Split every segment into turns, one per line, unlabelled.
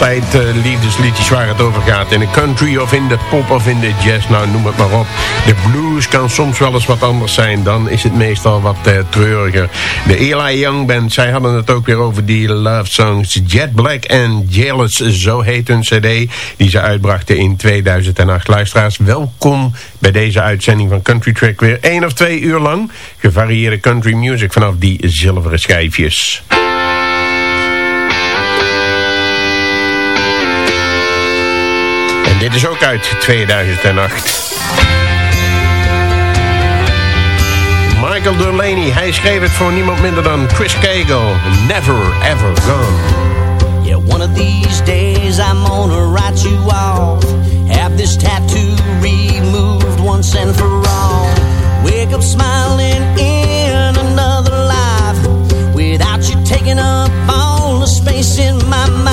Altijd uh, liefdesliedjes waar het over gaat. In de country of in de pop of in de jazz, nou noem het maar op. De blues kan soms wel eens wat anders zijn. Dan is het meestal wat uh, treuriger. De Eli Young Band, zij hadden het ook weer over die love songs. Jet Black and Jealous, zo heet hun cd. Die ze uitbrachten in 2008. Luisteraars, welkom bij deze uitzending van Country Track. Weer één of twee uur lang gevarieerde country music vanaf die zilveren schijfjes. En dit is ook uit 2008. Michael Delaney, hij schreef het voor niemand minder dan Chris Cagle. Never ever gone.
Yeah, one of these days I'm gonna write you off. Have this tattoo removed once and for all. Wake up smiling in another life. Without you taking up all the space in my mind.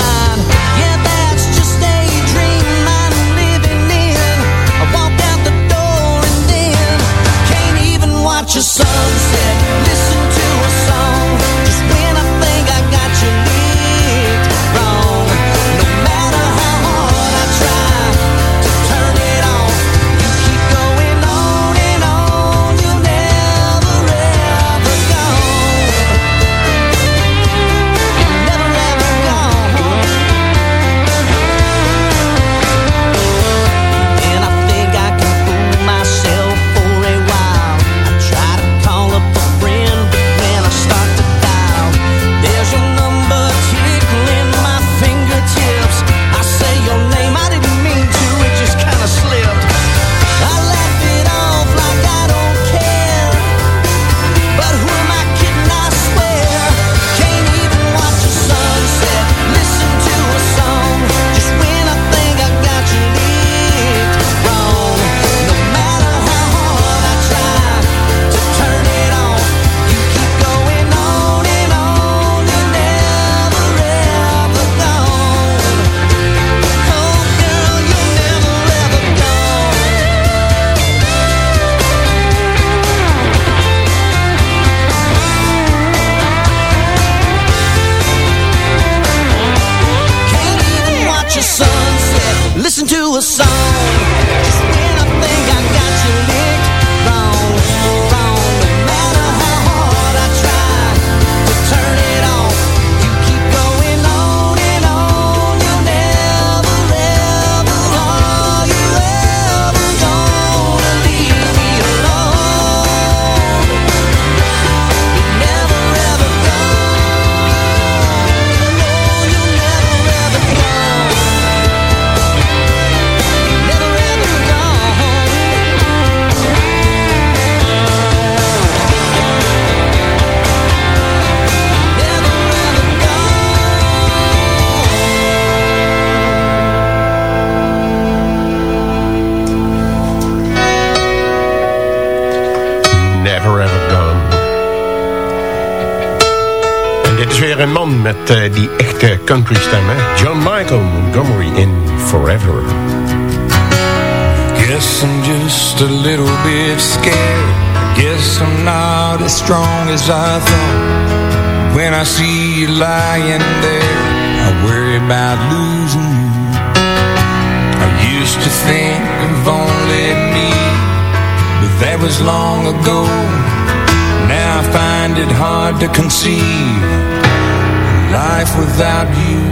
Die echte country stem, hè? John Michael Montgomery in Forever.
Guess I'm just a little bit scared. Guess I'm not as strong as I thought. When I see you lying there, I worry about losing you. I used to think of only me, but that was long ago. Now I find it hard to conceive life without you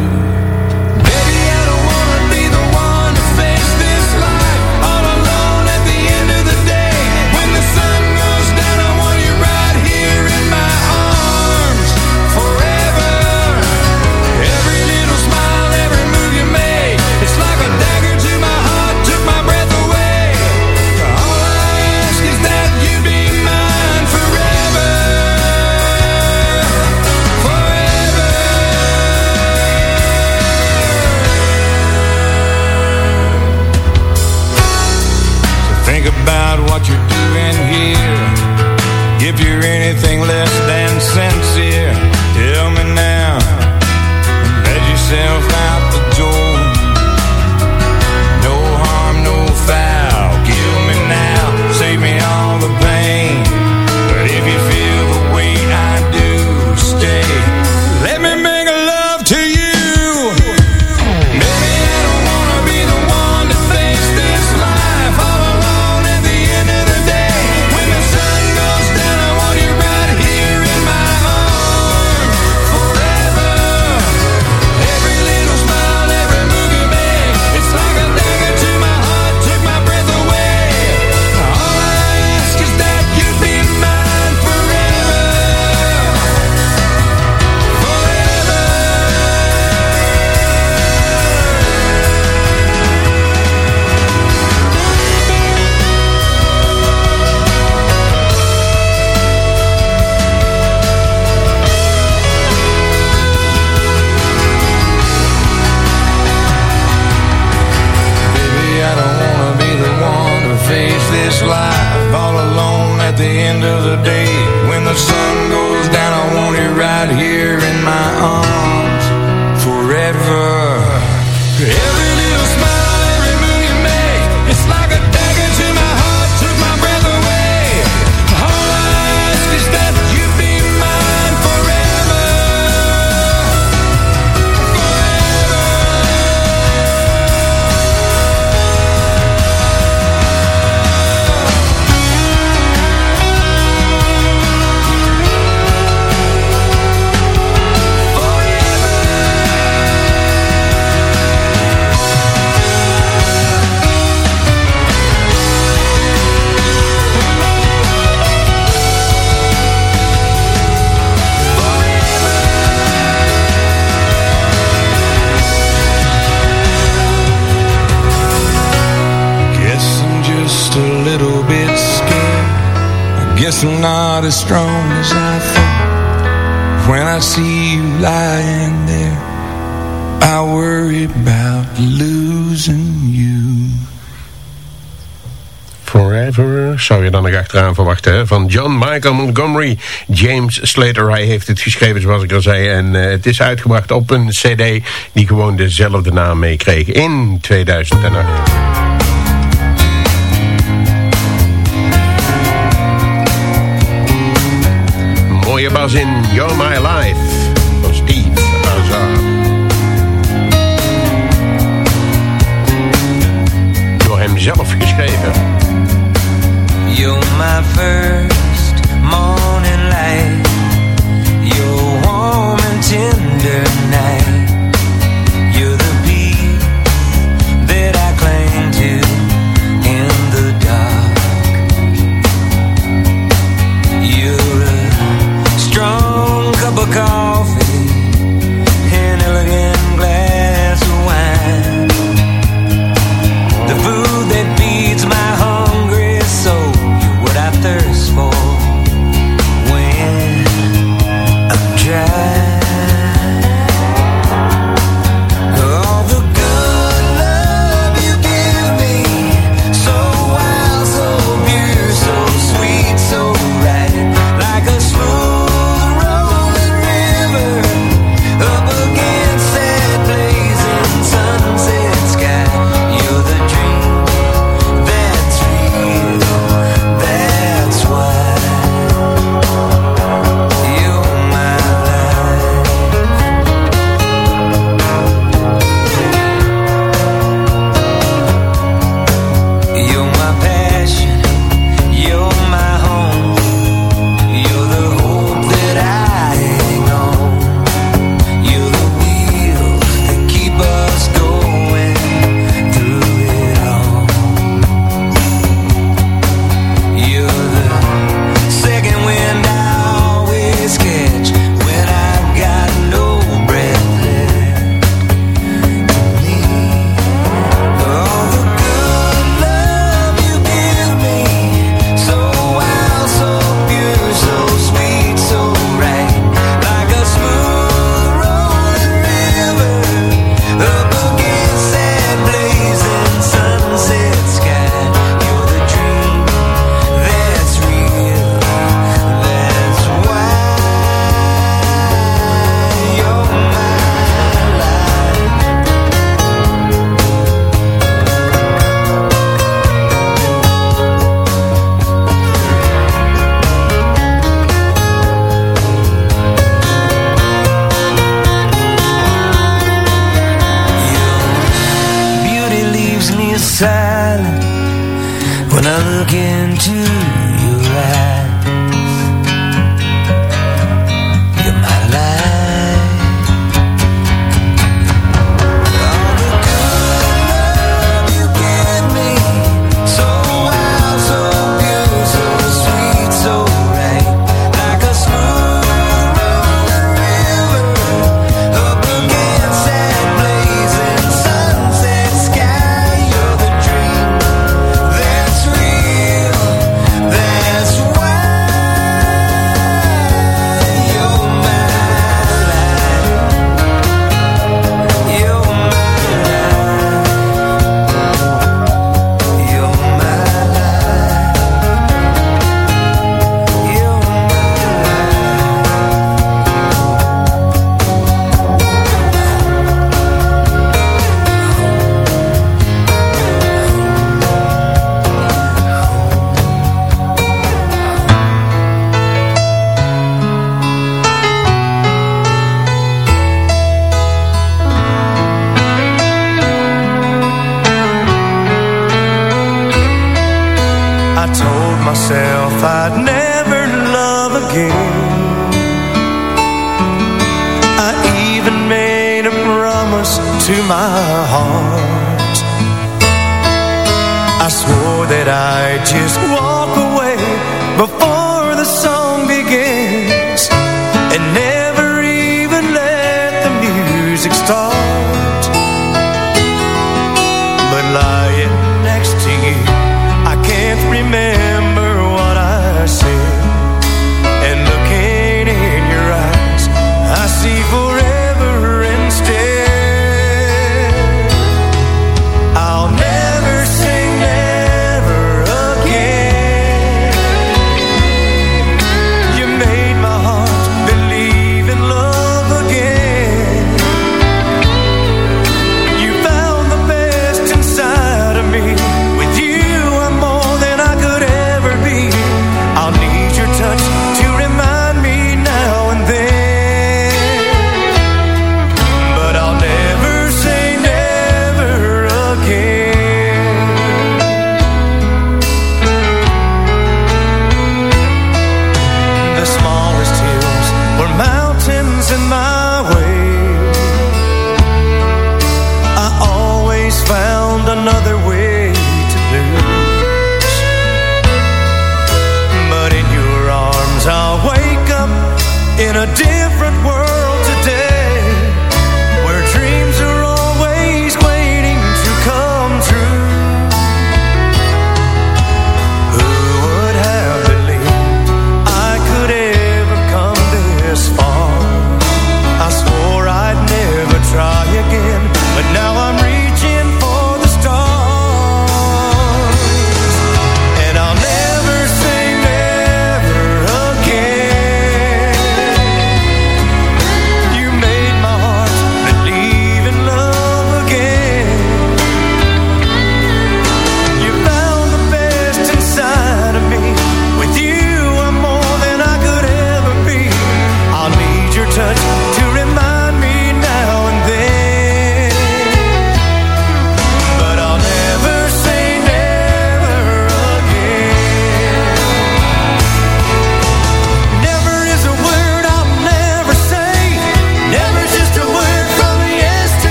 strong as I. When I see you lying there, I worry about losing you.
Forever zou je dan nog achteraan verwachten hè? van John Michael Montgomery. James Slater, hij heeft het geschreven zoals ik al zei. En eh, het is uitgebracht op een cd die gewoon dezelfde naam meekreeg in 2008. Mooie bas in You're My Life van Steve Azar. Door hem zelf geschreven.
You're my first morning light. You're warm and tender night.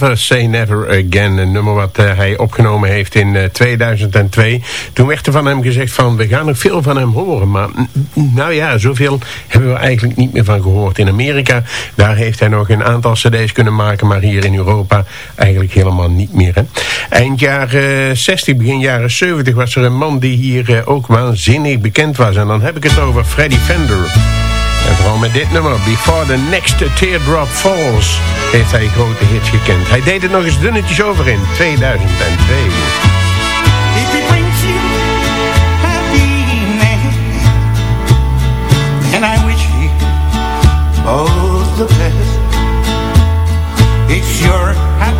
Never Say Never Again.
Een nummer wat eh, hij opgenomen heeft in eh, 2002. Toen werd er van hem gezegd van we gaan nog veel van hem horen. Maar mm, mm, nou ja, zoveel hebben we eigenlijk niet meer van gehoord. In Amerika, daar heeft hij nog een aantal cd's kunnen maken. Maar hier in Europa eigenlijk helemaal niet meer. Hè? Eind jaren eh, 60, begin jaren 70 was er een man die hier ook waanzinnig bekend was. En dan heb ik het over Freddy Fender. En vooral met dit nummer, Before the Next Teardrop Falls, heeft hij grote hits gekend. Hij deed het nog eens dunnetjes over in 2002.
and I wish the best. It's your
happy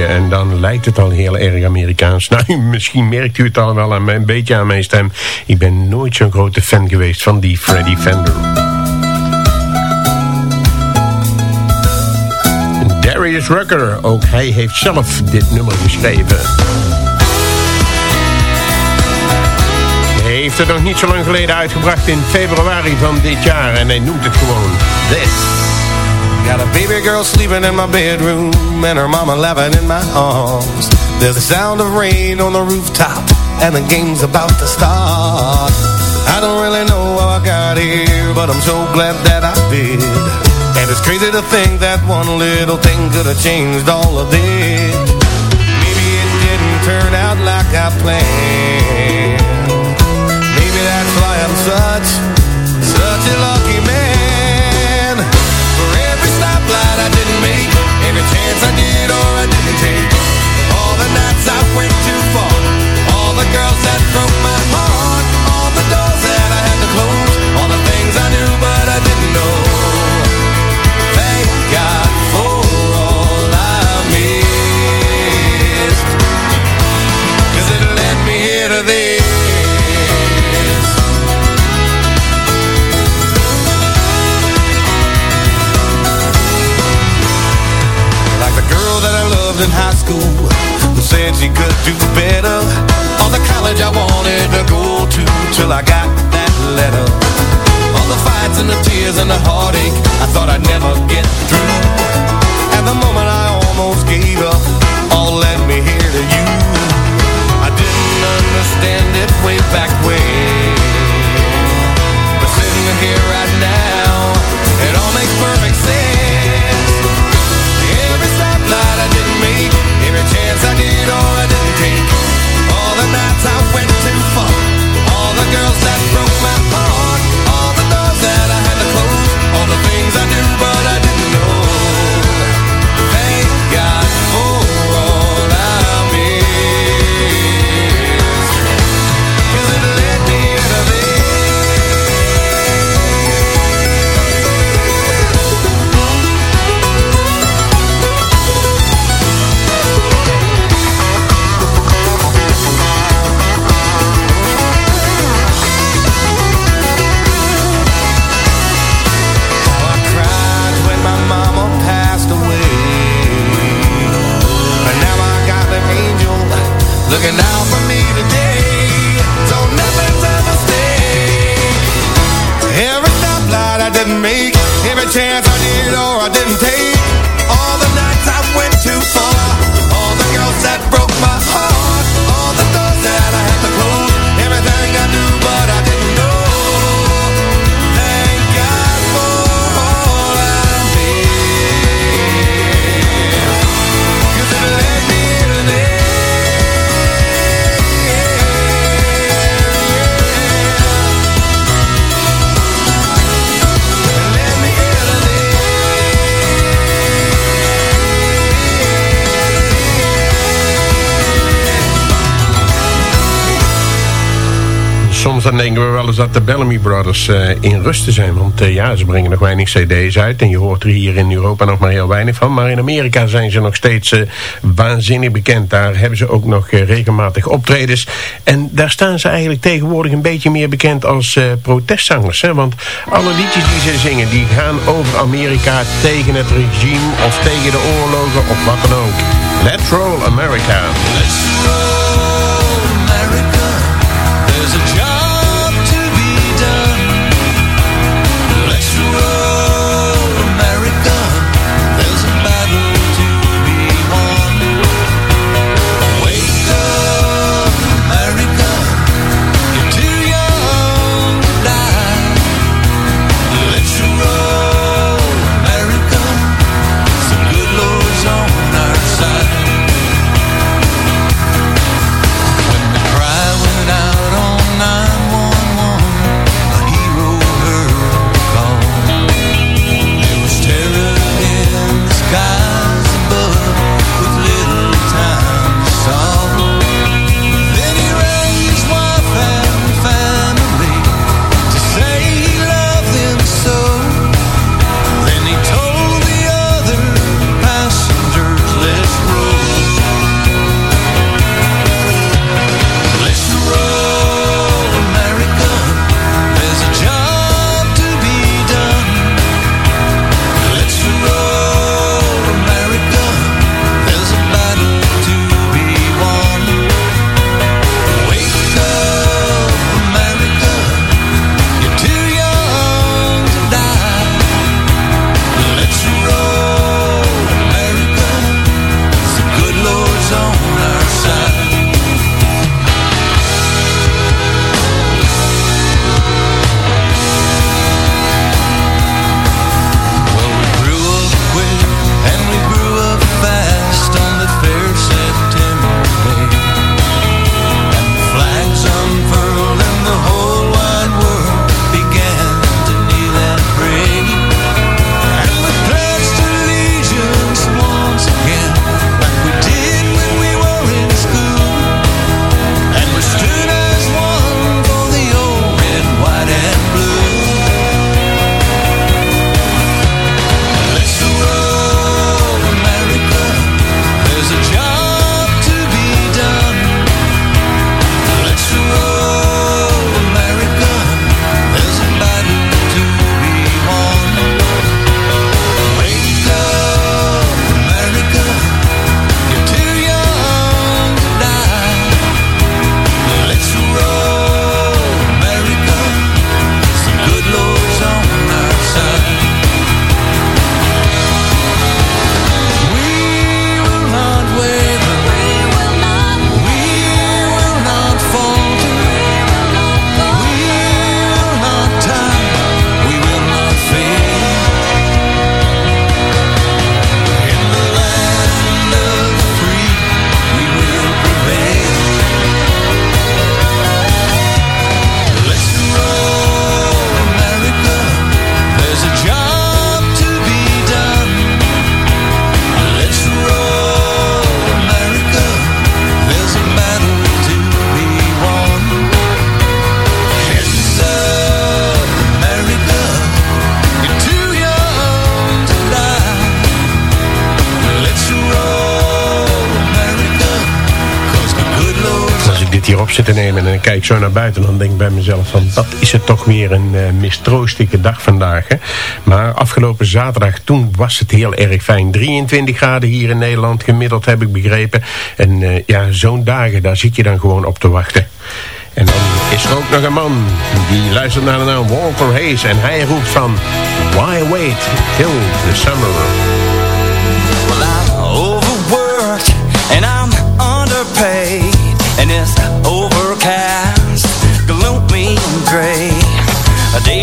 en dan lijkt het al heel erg Amerikaans. Nou, misschien merkt u het al wel aan, een beetje aan mijn stem. Ik ben nooit zo'n grote fan geweest van die Freddie Fender. Darius Rucker, ook hij heeft zelf dit nummer geschreven. Hij heeft het nog niet zo lang geleden uitgebracht in februari van dit jaar en hij noemt het gewoon This.
Got a baby girl sleeping in my bedroom And her mama laughing in my arms. There's the sound of rain on the rooftop And the game's about to start. I don't really know how I got here But I'm so glad that I did. And it's crazy to think that one little thing Could have changed all of this. Maybe it didn't turn out like I planned. Maybe that's why I'm Such chance I did or I didn't take. All the nights I went too far. All the girls that broke my heart she could do better. All the college I wanted to go to till I got that letter. All the fights and the tears and the heartache I thought I'd never
de Bellamy Brothers eh, in rusten zijn. Want eh, ja, ze brengen nog weinig cd's uit. En je hoort er hier in Europa nog maar heel weinig van. Maar in Amerika zijn ze nog steeds eh, waanzinnig bekend. Daar hebben ze ook nog regelmatig optredens. En daar staan ze eigenlijk tegenwoordig een beetje meer bekend als protestzangers. Hè? Want alle liedjes die ze zingen, die gaan over Amerika tegen het regime of tegen de oorlogen of wat dan ook. Let's roll America. Dit hier op zit te nemen en kijk zo naar buiten... dan denk ik bij mezelf van, dat is het toch weer een uh, mistroostige dag vandaag. Hè? Maar afgelopen zaterdag, toen was het heel erg fijn. 23 graden hier in Nederland gemiddeld, heb ik begrepen. En uh, ja, zo'n dagen, daar zit je dan gewoon op te wachten. En dan is er ook nog een man die luistert naar de naam Walter Hayes. En hij roept van, why wait till the summer?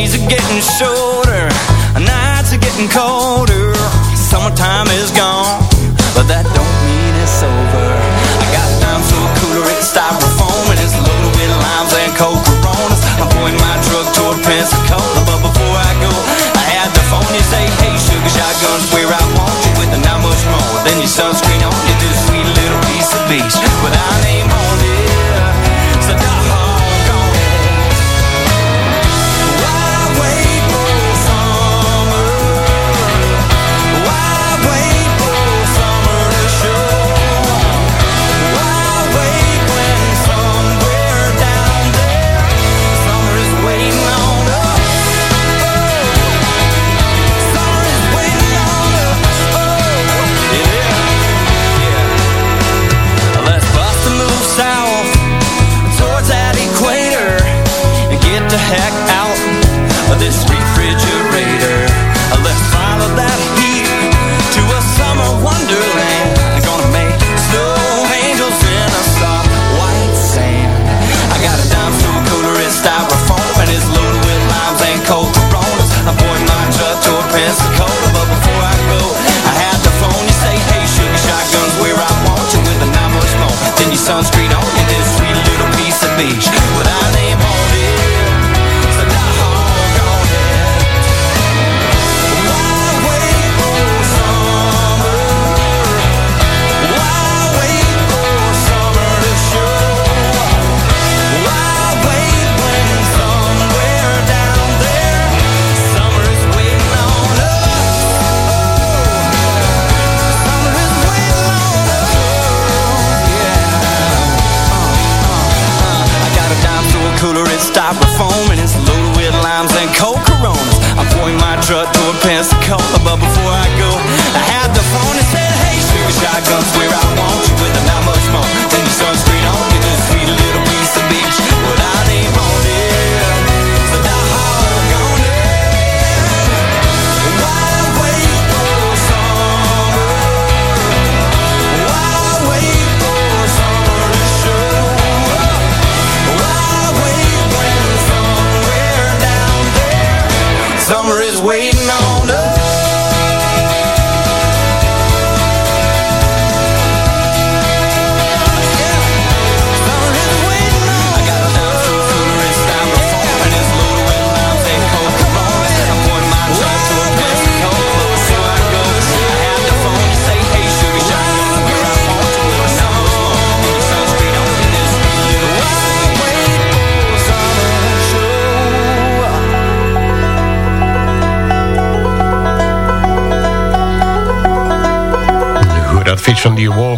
Days are getting shorter, nights are getting colder. Summertime is gone, but that don't mean it's over. I got time so cooler it styrofoam and it's loaded with limes and cold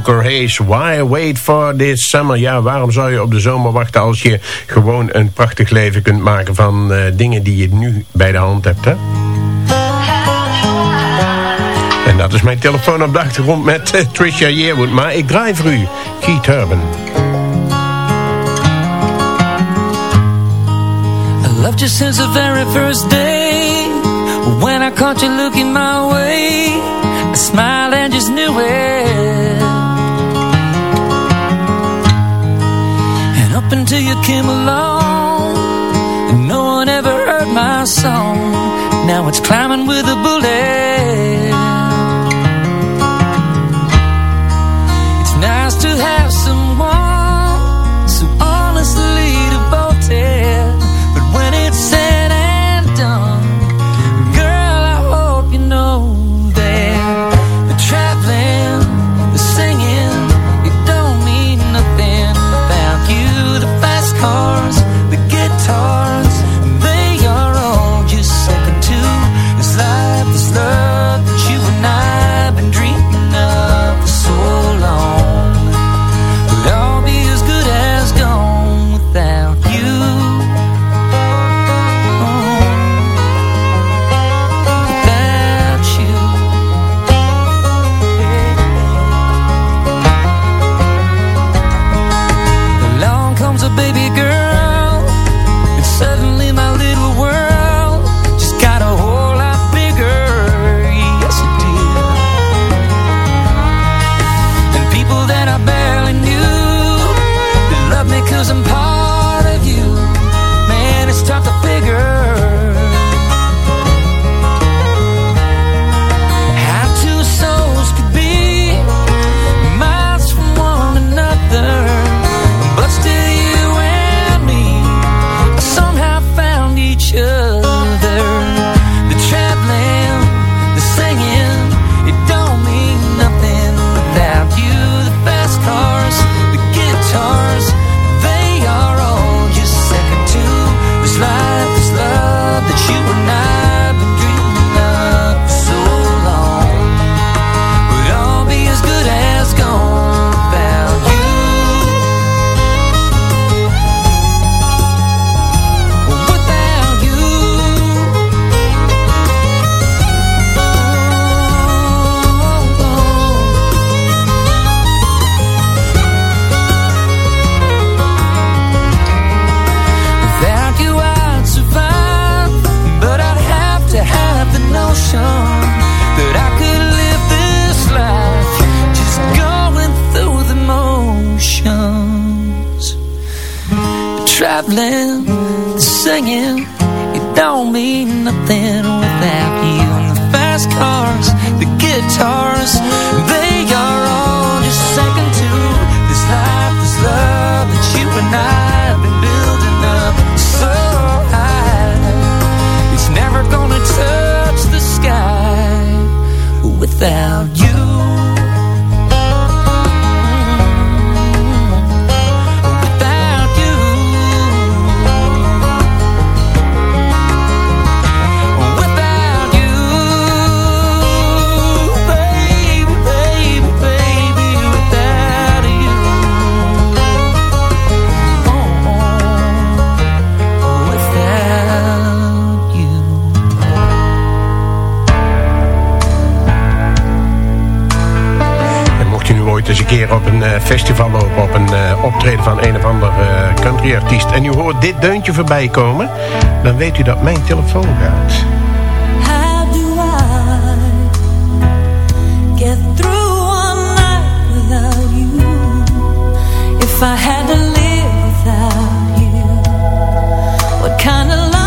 Walker. Why wait for this summer? Ja, waarom zou je op de zomer wachten als je gewoon een prachtig leven kunt maken van eh, dingen die je nu bij de hand hebt, hè? En dat is mijn telefoon op de achtergrond met eh, Trisha Yearwood. Maar ik draai voor u Keith Urban.
I loved you since the very first day When I caught you looking my way I smiled and just knew it Until you came along. And No one ever heard my song. Now it's climbing with a bullet
eens een keer op een eh, festival of op een eh, optreden van een of ander eh, countryartiest... en u hoort dit deuntje voorbij komen... dan weet u dat mijn telefoon gaat.
If I had without you, what kind of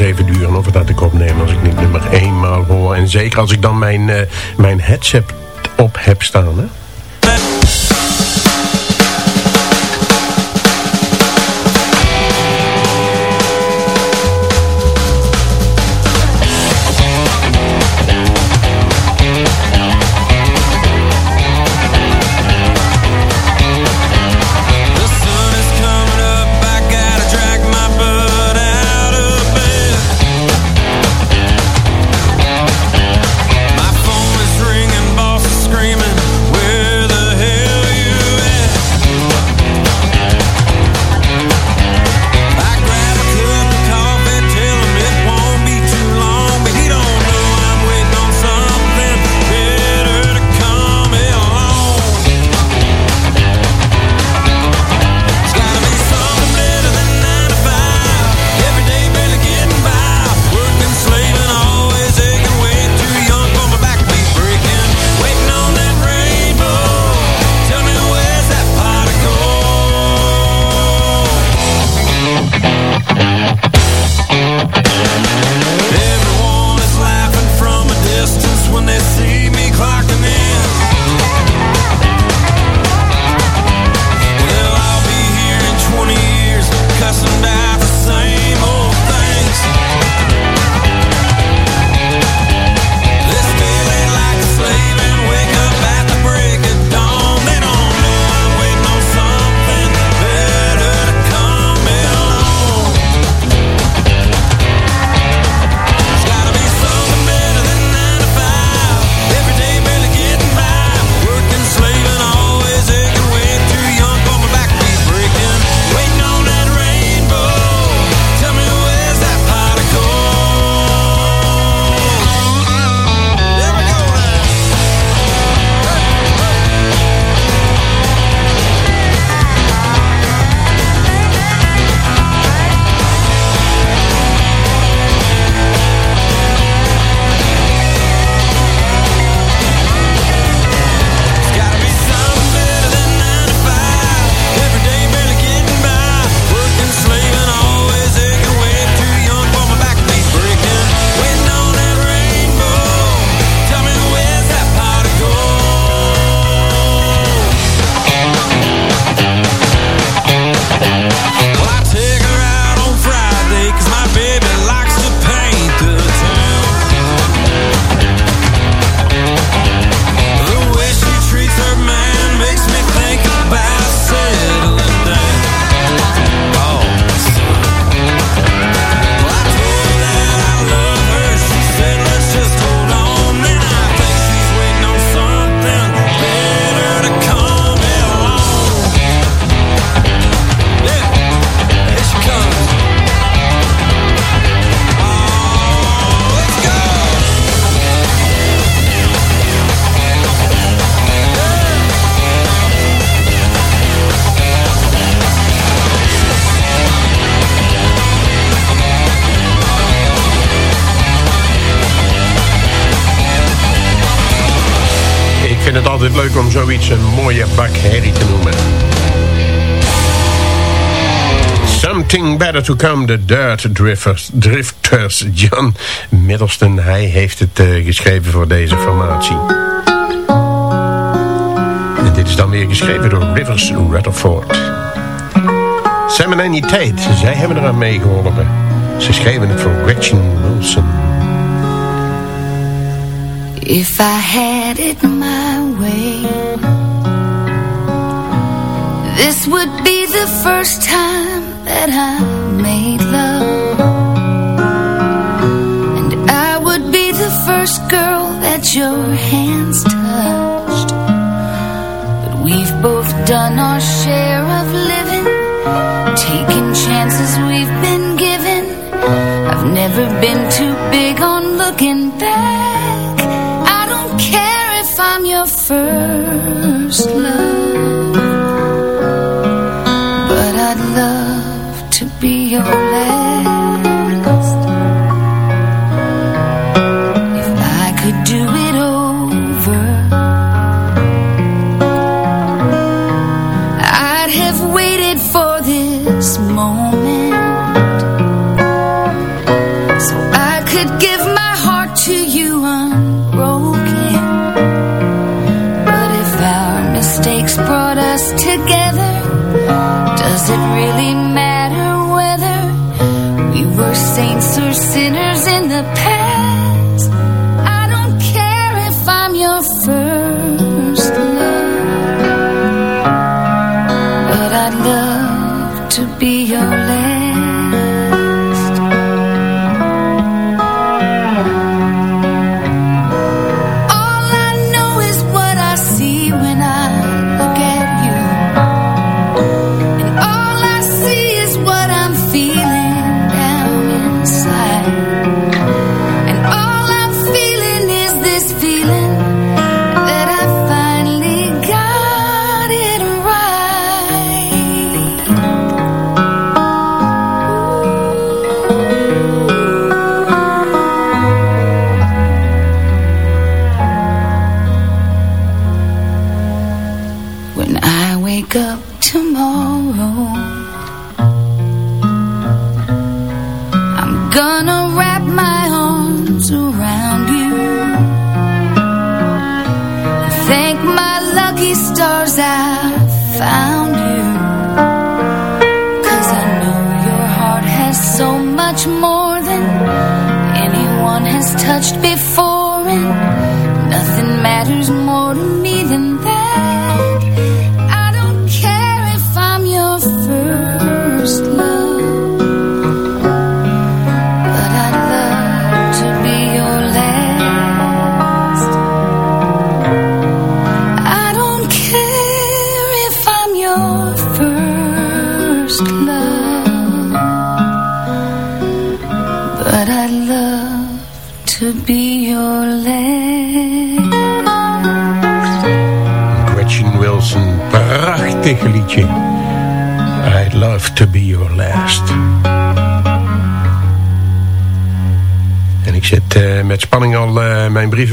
Even duren of het uit de kop als ik niet nummer 1 maal hoor. En zeker als ik dan mijn, uh, mijn headset op heb staan. Hè? Vind het altijd leuk om zoiets een mooie bak herrie te noemen. Something Better to Come, The Dirt Drifters, Drifters. John Middleton, hij heeft het uh, geschreven voor deze formatie. En dit is dan weer geschreven door Rivers Rutherford. Sam en Annie Tate, zij hebben eraan meegeholpen. Ze schreven het voor Gretchen Wilson.
If I had it my way. This would be the first time that I made love. And I would be the first girl that your hands touched. But we've both done our share of living Taking chances we've been given. I've never been too big on looking back first love. But I'd love to be your your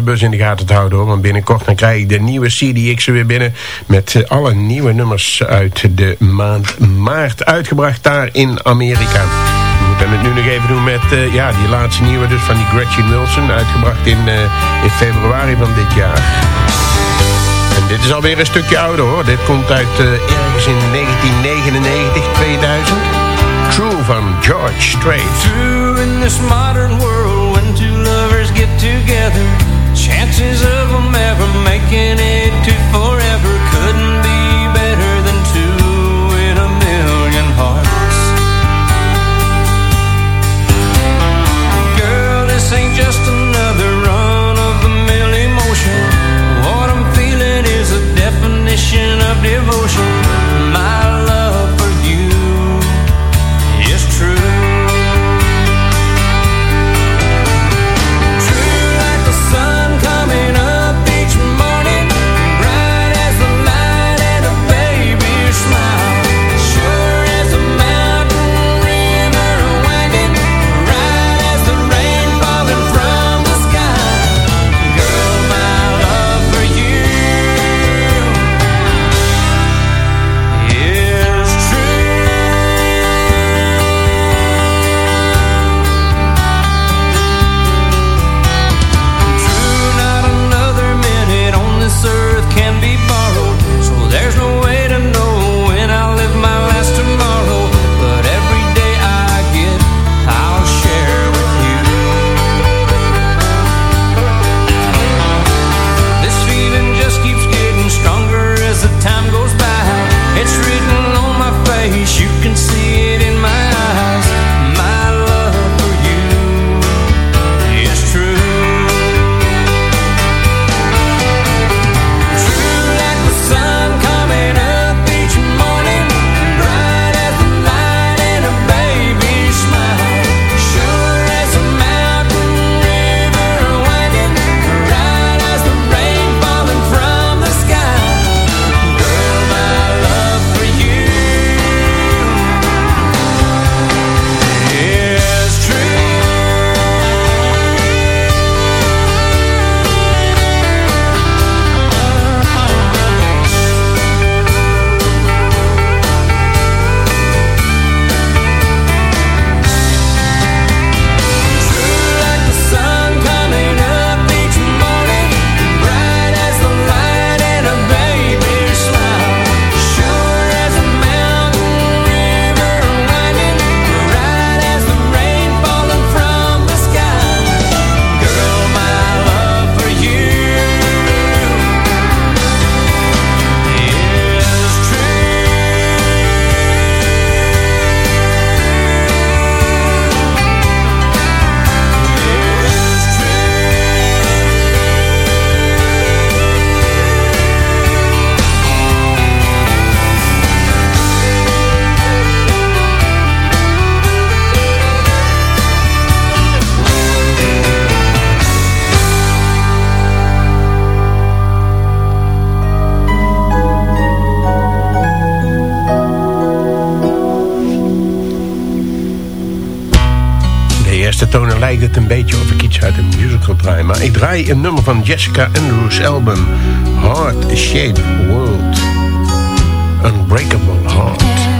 brievenbus in de gaten te houden hoor. Want binnenkort dan krijg ik de nieuwe CDX er weer binnen. Met eh, alle nieuwe nummers uit de maand maart. Uitgebracht daar in Amerika. We moeten het nu nog even doen met eh, ja, die laatste nieuwe dus van die Gretchen Wilson. Uitgebracht in, eh, in februari van dit jaar. En dit is alweer een stukje ouder hoor. Dit komt uit ergens in 1999, 2000. True van George Strait.
True in this modern world when two lovers get together chances of them ever making it to forever couldn't be better than two in a million hearts. Girl this ain't just another run of the mill emotion. What I'm feeling is a definition of devotion
draai. Een nummer van Jessica Andrews' album Heart Shaped World. Unbreakable Heart.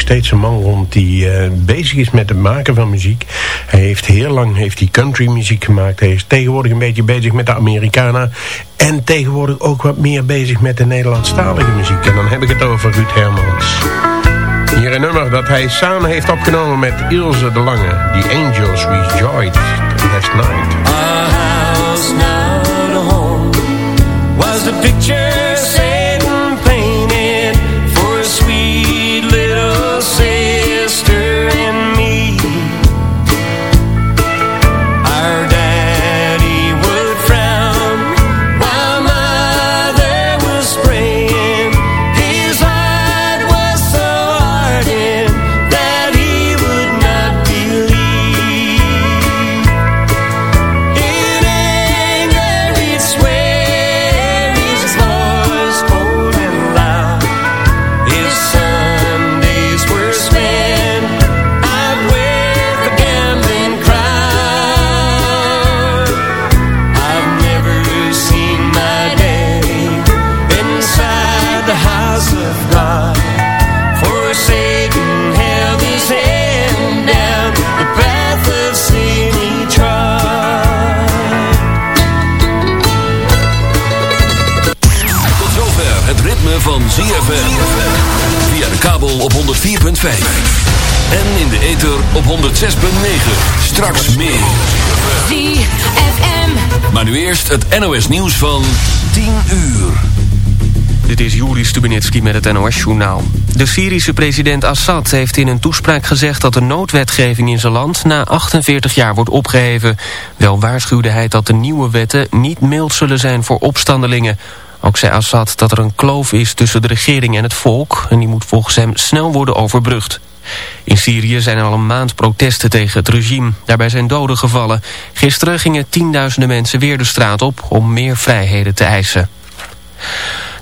Steeds een man rond die uh, bezig is met het maken van muziek. Hij heeft heel lang heeft hij country muziek gemaakt. Hij is tegenwoordig een beetje bezig met de Americana. En tegenwoordig ook wat meer bezig met de Nederlandstalige muziek. En dan heb ik het over Ruud Hermans. Hier een nummer dat hij samen heeft opgenomen met Ilse de Lange. The Angels Rejoiced Last Night.
House home was a picture
ZFM. Via de kabel op 104.5. En in de ether op 106.9. Straks meer.
ZFM.
Maar nu eerst het NOS nieuws van 10 uur.
Dit is Juri Stubenitski met het NOS-journaal. De Syrische president Assad heeft in een toespraak gezegd... dat de noodwetgeving in zijn land na 48 jaar wordt opgeheven. Wel waarschuwde hij dat de nieuwe wetten niet mild zullen zijn voor opstandelingen. Ook zei Assad dat er een kloof is tussen de regering en het volk... en die moet volgens hem snel worden overbrugd. In Syrië zijn er al een maand protesten tegen het regime. Daarbij zijn doden gevallen. Gisteren gingen tienduizenden mensen weer de straat op... om meer vrijheden te eisen.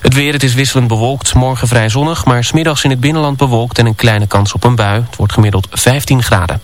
Het weer, het is wisselend bewolkt. Morgen vrij zonnig, maar smiddags in het binnenland bewolkt en een kleine kans op een bui. Het wordt gemiddeld 15 graden.